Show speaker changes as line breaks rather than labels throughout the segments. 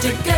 to.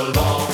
So long.